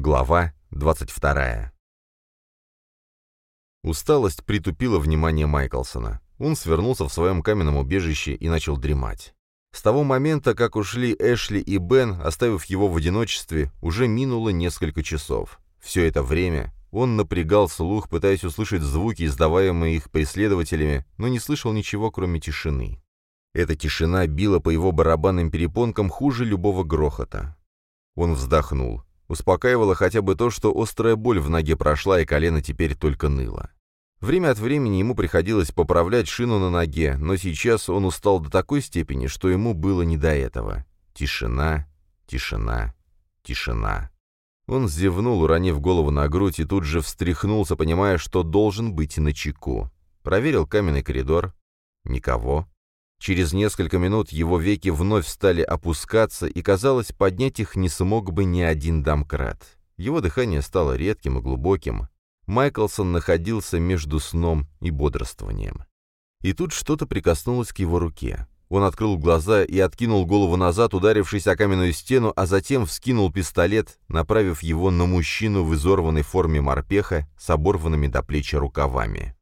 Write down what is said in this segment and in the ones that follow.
Глава 22. Усталость притупила внимание Майклсона. Он свернулся в своем каменном убежище и начал дремать. С того момента, как ушли Эшли и Бен, оставив его в одиночестве, уже минуло несколько часов. Все это время он напрягал слух, пытаясь услышать звуки, издаваемые их преследователями, но не слышал ничего, кроме тишины. Эта тишина била по его барабанным перепонкам хуже любого грохота. Он вздохнул. Успокаивало хотя бы то, что острая боль в ноге прошла, и колено теперь только ныло. Время от времени ему приходилось поправлять шину на ноге, но сейчас он устал до такой степени, что ему было не до этого. Тишина, тишина, тишина. Он зевнул, уронив голову на грудь, и тут же встряхнулся, понимая, что должен быть на чеку. Проверил каменный коридор. Никого. Через несколько минут его веки вновь стали опускаться, и, казалось, поднять их не смог бы ни один домкрат. Его дыхание стало редким и глубоким. Майклсон находился между сном и бодрствованием. И тут что-то прикоснулось к его руке. Он открыл глаза и откинул голову назад, ударившись о каменную стену, а затем вскинул пистолет, направив его на мужчину в изорванной форме морпеха с оборванными до плечи рукавами.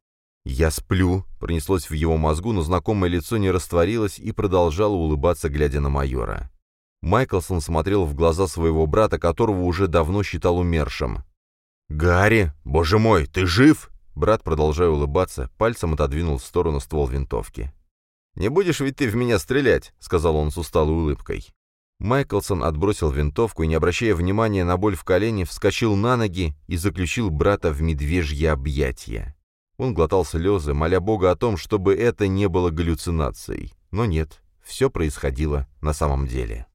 «Я сплю», — пронеслось в его мозгу, но знакомое лицо не растворилось и продолжало улыбаться, глядя на майора. Майклсон смотрел в глаза своего брата, которого уже давно считал умершим. «Гарри! Боже мой, ты жив?» Брат, продолжая улыбаться, пальцем отодвинул в сторону ствол винтовки. «Не будешь ведь ты в меня стрелять», — сказал он с усталой улыбкой. Майклсон отбросил винтовку и, не обращая внимания на боль в колене, вскочил на ноги и заключил брата в медвежье объятия. Он глотал слезы, моля Бога о том, чтобы это не было галлюцинацией. Но нет, все происходило на самом деле.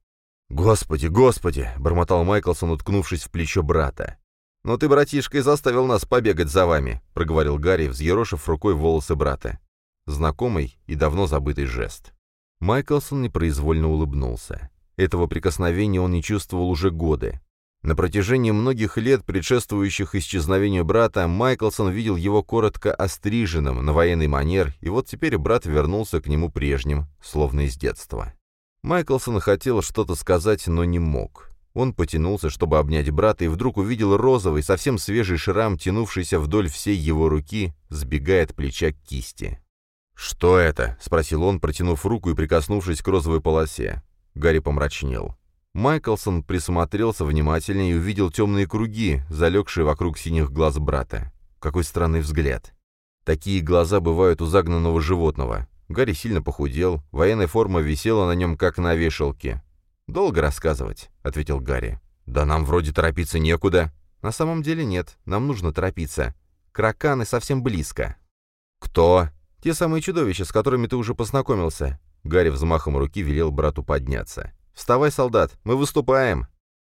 «Господи, господи!» — бормотал Майклсон, уткнувшись в плечо брата. «Но ты, братишка, и заставил нас побегать за вами», — проговорил Гарри, взъерошив рукой волосы брата. Знакомый и давно забытый жест. Майклсон непроизвольно улыбнулся. Этого прикосновения он не чувствовал уже годы. На протяжении многих лет, предшествующих исчезновению брата, Майклсон видел его коротко остриженным, на военный манер, и вот теперь брат вернулся к нему прежним, словно из детства. Майклсон хотел что-то сказать, но не мог. Он потянулся, чтобы обнять брата, и вдруг увидел розовый, совсем свежий шрам, тянувшийся вдоль всей его руки, сбегая от плеча к кисти. «Что это?» — спросил он, протянув руку и прикоснувшись к розовой полосе. Гарри помрачнел. Майклсон присмотрелся внимательнее и увидел темные круги, залегшие вокруг синих глаз брата. Какой странный взгляд. Такие глаза бывают у загнанного животного. Гарри сильно похудел, военная форма висела на нем, как на вешалке. «Долго рассказывать», — ответил Гарри. «Да нам вроде торопиться некуда». «На самом деле нет, нам нужно торопиться. Краканы совсем близко». «Кто?» «Те самые чудовища, с которыми ты уже познакомился». Гарри взмахом руки велел брату подняться. «Вставай, солдат, мы выступаем!»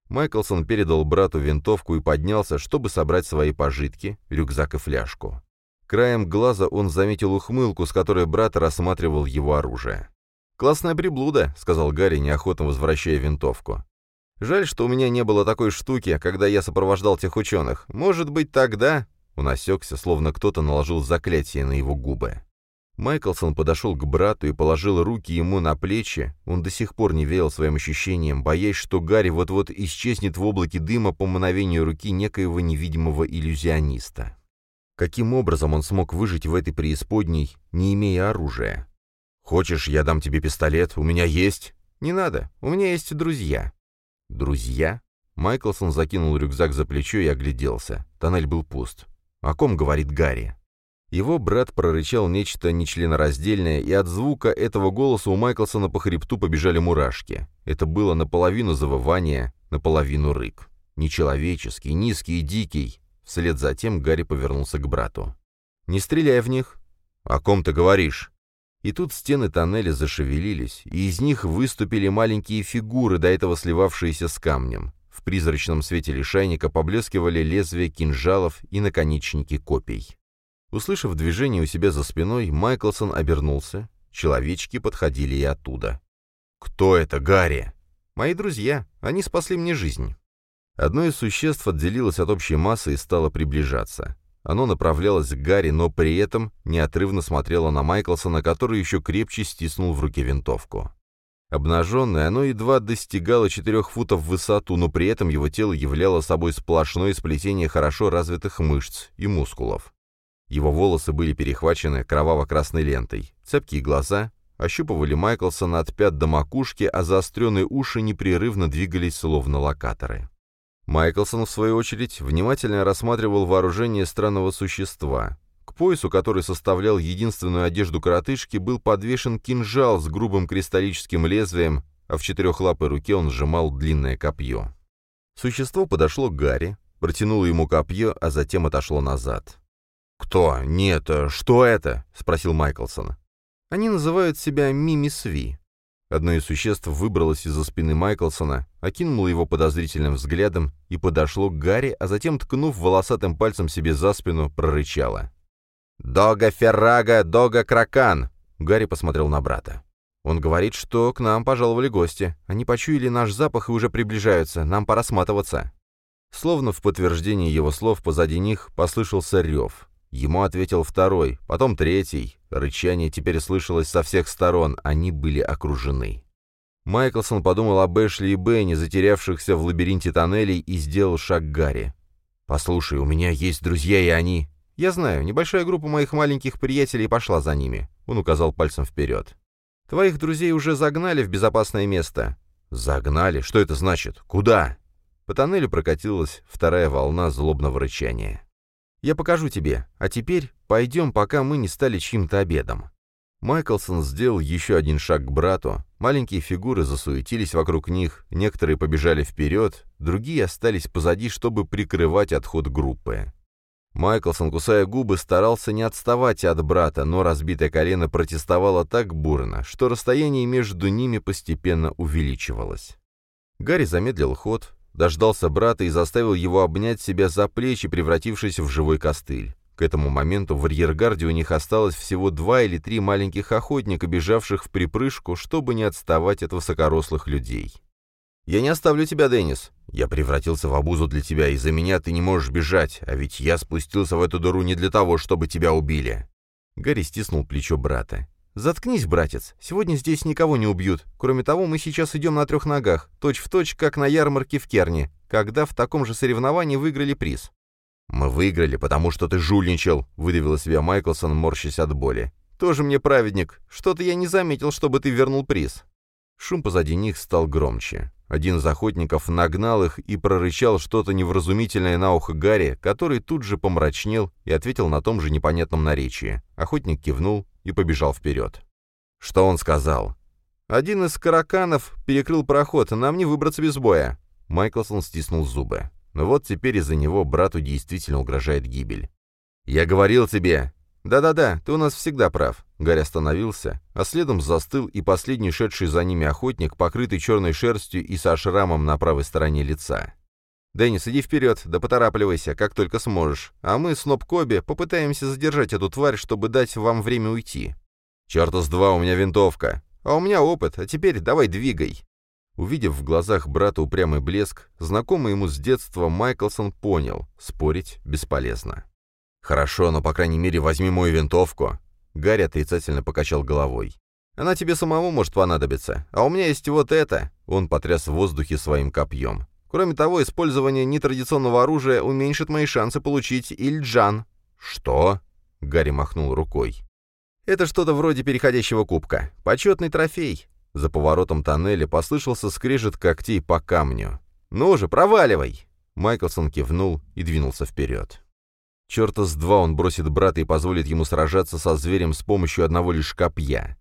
Майклсон передал брату винтовку и поднялся, чтобы собрать свои пожитки, рюкзак и фляжку. Краем глаза он заметил ухмылку, с которой брат рассматривал его оружие. «Классная приблуда», — сказал Гарри, неохотно возвращая винтовку. «Жаль, что у меня не было такой штуки, когда я сопровождал тех ученых. Может быть, тогда...» Он осекся, словно кто-то наложил заклятие на его губы. Майклсон подошел к брату и положил руки ему на плечи. Он до сих пор не верил своим ощущениям, боясь, что Гарри вот-вот исчезнет в облаке дыма по мановению руки некоего невидимого иллюзиониста. Каким образом он смог выжить в этой преисподней, не имея оружия? «Хочешь, я дам тебе пистолет? У меня есть?» «Не надо, у меня есть друзья». «Друзья?» Майклсон закинул рюкзак за плечо и огляделся. Тоннель был пуст. «О ком говорит Гарри?» Его брат прорычал нечто нечленораздельное, и от звука этого голоса у Майклсона по хребту побежали мурашки. Это было наполовину завывание, наполовину рык. Нечеловеческий, низкий и дикий. Вслед за тем Гарри повернулся к брату. «Не стреляй в них!» «О ком ты говоришь?» И тут стены тоннеля зашевелились, и из них выступили маленькие фигуры, до этого сливавшиеся с камнем. В призрачном свете лишайника поблескивали лезвия кинжалов и наконечники копий. Услышав движение у себя за спиной, Майклсон обернулся. Человечки подходили и оттуда. «Кто это, Гарри?» «Мои друзья. Они спасли мне жизнь». Одно из существ отделилось от общей массы и стало приближаться. Оно направлялось к Гарри, но при этом неотрывно смотрело на Майклсона, который еще крепче стиснул в руке винтовку. Обнаженное, оно едва достигало четырех футов в высоту, но при этом его тело являло собой сплошное сплетение хорошо развитых мышц и мускулов. Его волосы были перехвачены кроваво-красной лентой, цепкие глаза ощупывали Майклсона от пят до макушки, а заостренные уши непрерывно двигались словно локаторы. Майклсон, в свою очередь, внимательно рассматривал вооружение странного существа. К поясу, который составлял единственную одежду коротышки, был подвешен кинжал с грубым кристаллическим лезвием, а в четырехлапой руке он сжимал длинное копье. Существо подошло к Гарри, протянуло ему копье, а затем отошло назад. «Кто? Нет, что это?» — спросил Майклсон. «Они называют себя Мими-Сви». Одно из существ выбралось из-за спины Майклсона, окинуло его подозрительным взглядом и подошло к Гарри, а затем, ткнув волосатым пальцем себе за спину, прорычало. «Дога Феррага, Дога Кракан!» Гарри посмотрел на брата. «Он говорит, что к нам пожаловали гости. Они почуяли наш запах и уже приближаются. Нам пора сматываться». Словно в подтверждение его слов позади них послышался рев. Ему ответил второй, потом третий. Рычание теперь слышалось со всех сторон, они были окружены. Майклсон подумал об Эшли и Бенни, затерявшихся в лабиринте тоннелей, и сделал шаг к Гарри. «Послушай, у меня есть друзья, и они...» «Я знаю, небольшая группа моих маленьких приятелей пошла за ними», — он указал пальцем вперед. «Твоих друзей уже загнали в безопасное место». «Загнали? Что это значит? Куда?» По тоннелю прокатилась вторая волна злобного рычания. «Я покажу тебе, а теперь пойдем, пока мы не стали чьим-то обедом». Майклсон сделал еще один шаг к брату, маленькие фигуры засуетились вокруг них, некоторые побежали вперед, другие остались позади, чтобы прикрывать отход группы. Майклсон, кусая губы, старался не отставать от брата, но разбитое колено протестовало так бурно, что расстояние между ними постепенно увеличивалось. Гарри замедлил ход, дождался брата и заставил его обнять себя за плечи, превратившись в живой костыль. К этому моменту в арьергарде у них осталось всего два или три маленьких охотника, бежавших в припрыжку, чтобы не отставать от высокорослых людей. «Я не оставлю тебя, Деннис. Я превратился в обузу для тебя, из-за меня ты не можешь бежать, а ведь я спустился в эту дыру не для того, чтобы тебя убили». Гарри стиснул плечо брата. «Заткнись, братец, сегодня здесь никого не убьют. Кроме того, мы сейчас идем на трех ногах, точь-в-точь, точь, как на ярмарке в Керне, когда в таком же соревновании выиграли приз». «Мы выиграли, потому что ты жульничал», — выдавил себя Майклсон, морщась от боли. «Тоже мне праведник. Что-то я не заметил, чтобы ты вернул приз». Шум позади них стал громче. Один из охотников нагнал их и прорычал что-то невразумительное на ухо Гарри, который тут же помрачнел и ответил на том же непонятном наречии. Охотник кивнул и побежал вперед. Что он сказал? «Один из караканов перекрыл проход, нам не выбраться без боя». Майклсон стиснул зубы. Но вот теперь из-за него брату действительно угрожает гибель. «Я говорил тебе, «Да-да-да, ты у нас всегда прав». Гарри остановился, а следом застыл и последний шедший за ними охотник, покрытый черной шерстью и со шрамом на правой стороне лица. «Деннис, иди вперед, да поторапливайся, как только сможешь, а мы с Ноб Коби попытаемся задержать эту тварь, чтобы дать вам время уйти». «Черта с два, у меня винтовка». «А у меня опыт, а теперь давай двигай». Увидев в глазах брата упрямый блеск, знакомый ему с детства Майклсон понял, спорить бесполезно. «Хорошо, но, по крайней мере, возьми мою винтовку». Гарри отрицательно покачал головой. «Она тебе самому может понадобиться. А у меня есть вот это». Он потряс в воздухе своим копьем. «Кроме того, использование нетрадиционного оружия уменьшит мои шансы получить Ильджан». «Что?» — Гарри махнул рукой. «Это что-то вроде переходящего кубка. Почетный трофей». За поворотом тоннеля послышался скрежет когтей по камню. «Ну же, проваливай!» Майклсон кивнул и двинулся вперед. Черта с два он бросит брата и позволит ему сражаться со зверем с помощью одного лишь копья.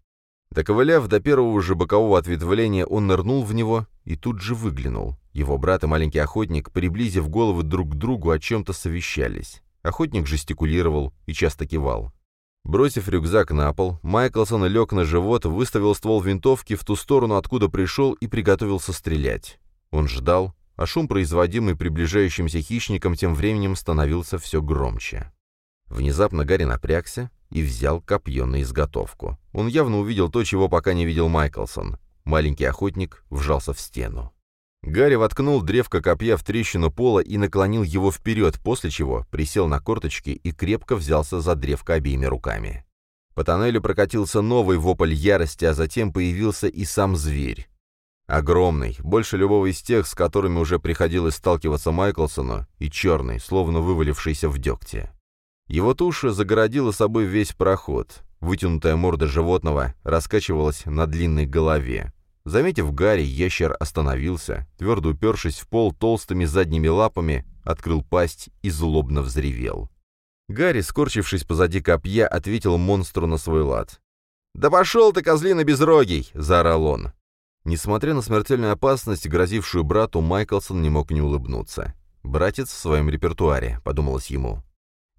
Доковыляв до первого же бокового ответвления, он нырнул в него и тут же выглянул. Его брат и маленький охотник, приблизив головы друг к другу, о чем-то совещались. Охотник жестикулировал и часто кивал. Бросив рюкзак на пол, Майклсон лег на живот, выставил ствол винтовки в ту сторону, откуда пришел, и приготовился стрелять. Он ждал, а шум, производимый приближающимся хищником, тем временем становился все громче. Внезапно Гарри напрягся и взял копье на изготовку. Он явно увидел то, чего пока не видел Майклсон. Маленький охотник вжался в стену. Гарри воткнул древко копья в трещину пола и наклонил его вперед, после чего присел на корточки и крепко взялся за древко обеими руками. По тоннелю прокатился новый вопль ярости, а затем появился и сам зверь. Огромный, больше любого из тех, с которыми уже приходилось сталкиваться Майклсону, и черный, словно вывалившийся в дегте. Его туша загородила собой весь проход. Вытянутая морда животного раскачивалась на длинной голове. Заметив Гарри, ящер остановился, твердо упершись в пол толстыми задними лапами, открыл пасть и злобно взревел. Гарри, скорчившись позади копья, ответил монстру на свой лад. «Да пошел ты, козлина безрогий!» — заорал он. Несмотря на смертельную опасность, грозившую брату, Майклсон не мог не улыбнуться. «Братец в своем репертуаре», — подумалось ему.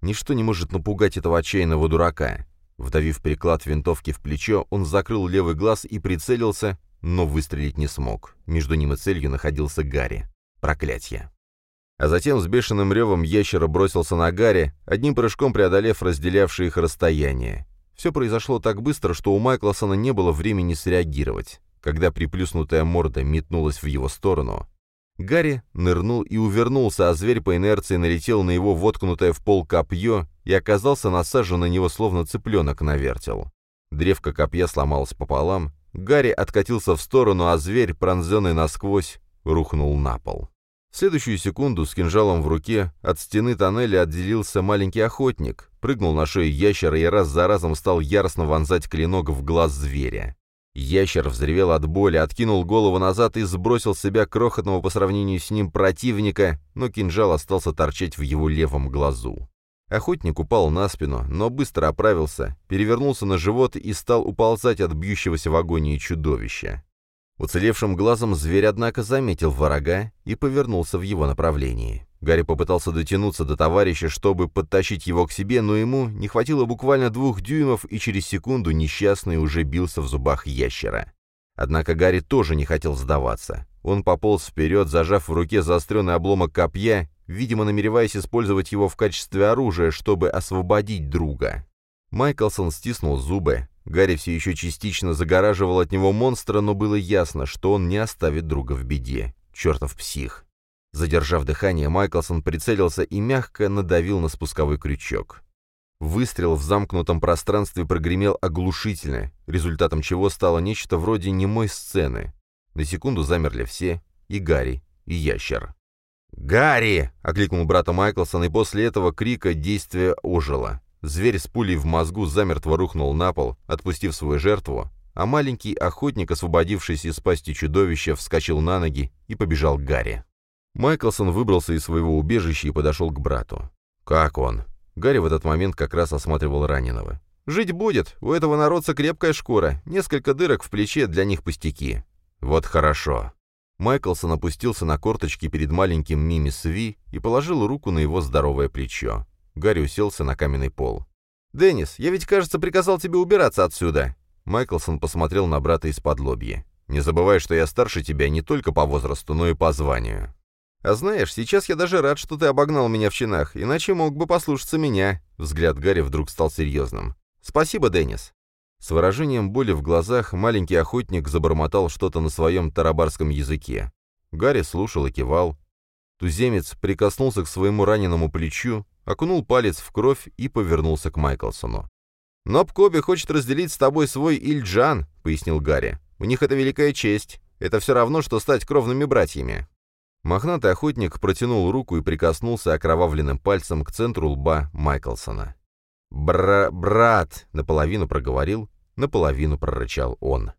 «Ничто не может напугать этого отчаянного дурака». Вдавив приклад винтовки в плечо, он закрыл левый глаз и прицелился, но выстрелить не смог. Между ним и целью находился Гарри. Проклятье. А затем с бешеным ревом ящера бросился на Гарри, одним прыжком преодолев разделявшие их расстояние. Все произошло так быстро, что у Майклсона не было времени среагировать. Когда приплюснутая морда метнулась в его сторону, Гарри нырнул и увернулся, а зверь по инерции налетел на его воткнутое в пол копье и оказался насажен на него словно цыпленок на вертел. Древко копья сломалось пополам, Гарри откатился в сторону, а зверь, пронзенный насквозь, рухнул на пол. В следующую секунду с кинжалом в руке от стены тоннеля отделился маленький охотник, прыгнул на шею ящера и раз за разом стал яростно вонзать клинок в глаз зверя. Ящер взревел от боли, откинул голову назад и сбросил себя крохотного по сравнению с ним противника, но кинжал остался торчать в его левом глазу. Охотник упал на спину, но быстро оправился, перевернулся на живот и стал уползать от бьющегося в агонии чудовища. Уцелевшим глазом зверь, однако, заметил врага и повернулся в его направлении. Гарри попытался дотянуться до товарища, чтобы подтащить его к себе, но ему не хватило буквально двух дюймов, и через секунду несчастный уже бился в зубах ящера. Однако Гарри тоже не хотел сдаваться. Он пополз вперед, зажав в руке заостренный обломок копья, видимо, намереваясь использовать его в качестве оружия, чтобы освободить друга. Майклсон стиснул зубы. Гарри все еще частично загораживал от него монстра, но было ясно, что он не оставит друга в беде. Чертов псих. Задержав дыхание, Майклсон прицелился и мягко надавил на спусковой крючок. Выстрел в замкнутом пространстве прогремел оглушительно, результатом чего стало нечто вроде немой сцены. На секунду замерли все, и Гарри, и ящер. «Гарри!» — окликнул брата Майклсон, и после этого крика действие ожило. Зверь с пулей в мозгу замертво рухнул на пол, отпустив свою жертву, а маленький охотник, освободившись из пасти чудовища, вскочил на ноги и побежал к Гарри. Майклсон выбрался из своего убежища и подошел к брату. «Как он?» Гарри в этот момент как раз осматривал раненого. «Жить будет. У этого народца крепкая шкура. Несколько дырок в плече для них пустяки». «Вот хорошо». Майклсон опустился на корточки перед маленьким Мими Сви и положил руку на его здоровое плечо. Гарри уселся на каменный пол. «Деннис, я ведь, кажется, приказал тебе убираться отсюда». Майклсон посмотрел на брата из-под лобья. «Не забывай, что я старше тебя не только по возрасту, но и по званию». «А знаешь, сейчас я даже рад, что ты обогнал меня в чинах, иначе мог бы послушаться меня». Взгляд Гарри вдруг стал серьезным. «Спасибо, Деннис». С выражением боли в глазах маленький охотник забормотал что-то на своем тарабарском языке. Гарри слушал и кивал. Туземец прикоснулся к своему раненому плечу, окунул палец в кровь и повернулся к Майклсону. «Ноб Коби хочет разделить с тобой свой Ильджан», — пояснил Гарри. «У них это великая честь. Это все равно, что стать кровными братьями». Мохнатый охотник протянул руку и прикоснулся окровавленным пальцем к центру лба Майклсона. «Бра... брат!» — наполовину проговорил, наполовину прорычал он.